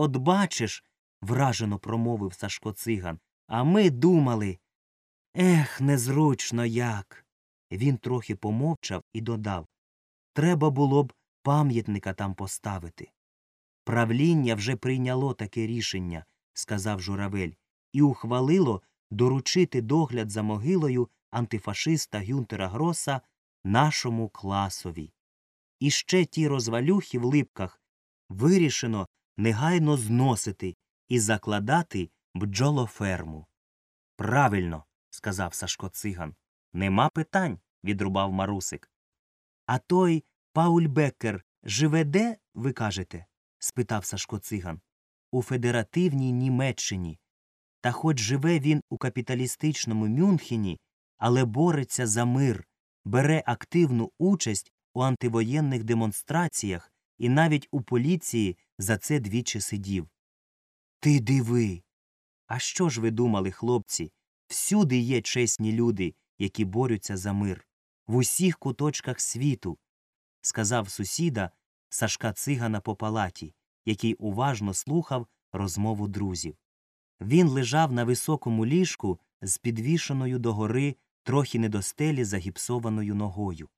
От бачиш, вражено промовив Сашко циган, а ми думали. Ех, незручно як. Він трохи помовчав і додав Треба було б пам'ятника там поставити. Правління вже прийняло таке рішення, сказав журавель, і ухвалило доручити догляд за могилою антифашиста Гюнтера Гроса нашому класові. І ще ті розвалюхи в липках вирішено негайно зносити і закладати бджолоферму. Правильно, сказав Сашко циган. Нема питань, відрубав марусик. А той Пауль Беккер живе де, ви кажете? спитав Сашко циган. У федеративній Німеччині. Та хоч живе він у капіталістичному Мюнхені, але бореться за мир, бере активну участь у антивоєнних демонстраціях і навіть у поліції за це двічі сидів. Ти диви. А що ж ви думали, хлопці? Всюди є чесні люди, які борються за мир, в усіх куточках світу, сказав сусіда Сашка цигана по палаті, який уважно слухав розмову друзів. Він лежав на високому ліжку з підвішеною догори трохи недостелі загіпсованою ногою.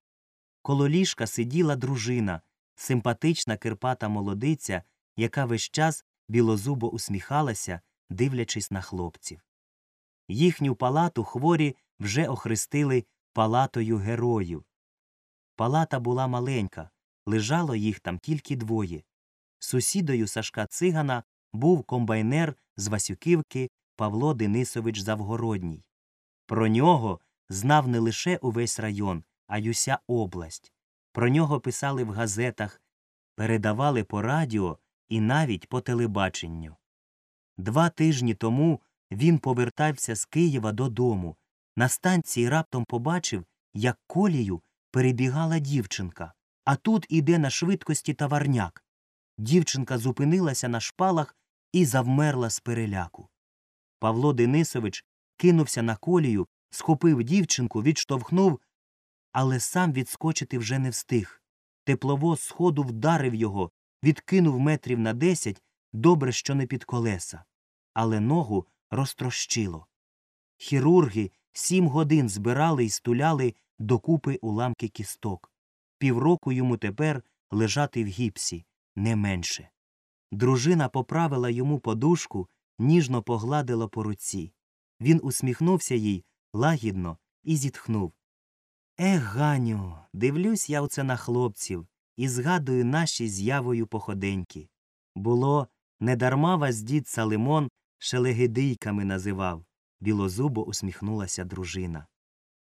Коло ліжка сиділа дружина, симпатична кирпата молодиця, яка весь час білозубо усміхалася, дивлячись на хлопців. Їхню палату хворі вже охрестили палатою героїв. Палата була маленька, лежало їх там тільки двоє. Сусідою Сашка цигана був комбайнер з Васюківки Павло Денисович Завгородній. Про нього знав не лише увесь район, а й уся область. Про нього писали в газетах, передавали по радіо і навіть по телебаченню. Два тижні тому він повертався з Києва додому. На станції раптом побачив, як колію перебігала дівчинка, а тут іде на швидкості товарняк. Дівчинка зупинилася на шпалах і завмерла з переляку. Павло Денисович кинувся на колію, схопив дівчинку, відштовхнув, але сам відскочити вже не встиг. Тепловоз сходу вдарив його, відкинув метрів на десять, добре, що не під колеса, але ногу розтрощило. Хірурги сім годин збирали і стуляли докупи уламки кісток. Півроку йому тепер лежати в гіпсі, не менше. Дружина поправила йому подушку, ніжно погладила по руці. Він усміхнувся їй лагідно і зітхнув. Ех, Ганю, дивлюсь я оце на хлопців і згадую наші з'явою походеньки. Було, недарма вас дід Салимон шелегидийками називав, білозубо усміхнулася дружина.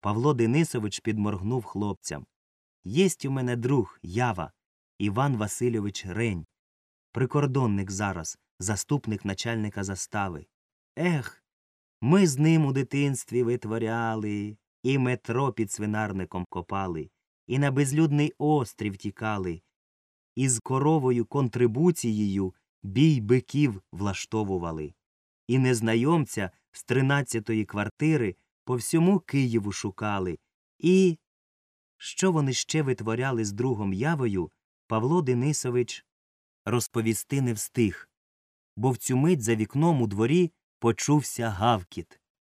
Павло Денисович підморгнув хлопцям. Єсть у мене друг, ява, Іван Васильович Рень, прикордонник зараз, заступник начальника застави. Ех, ми з ним у дитинстві витворяли, і метро під свинарником копали, і на безлюдний острів тікали, і з коровою контрибуцією бій биків влаштовували, і незнайомця з тринадцятої квартири по всьому Києву шукали, і. Що вони ще витворяли з другом явою, Павло Денисович розповісти не встиг, бо в цю мить за вікном у дворі почувся гавкіт.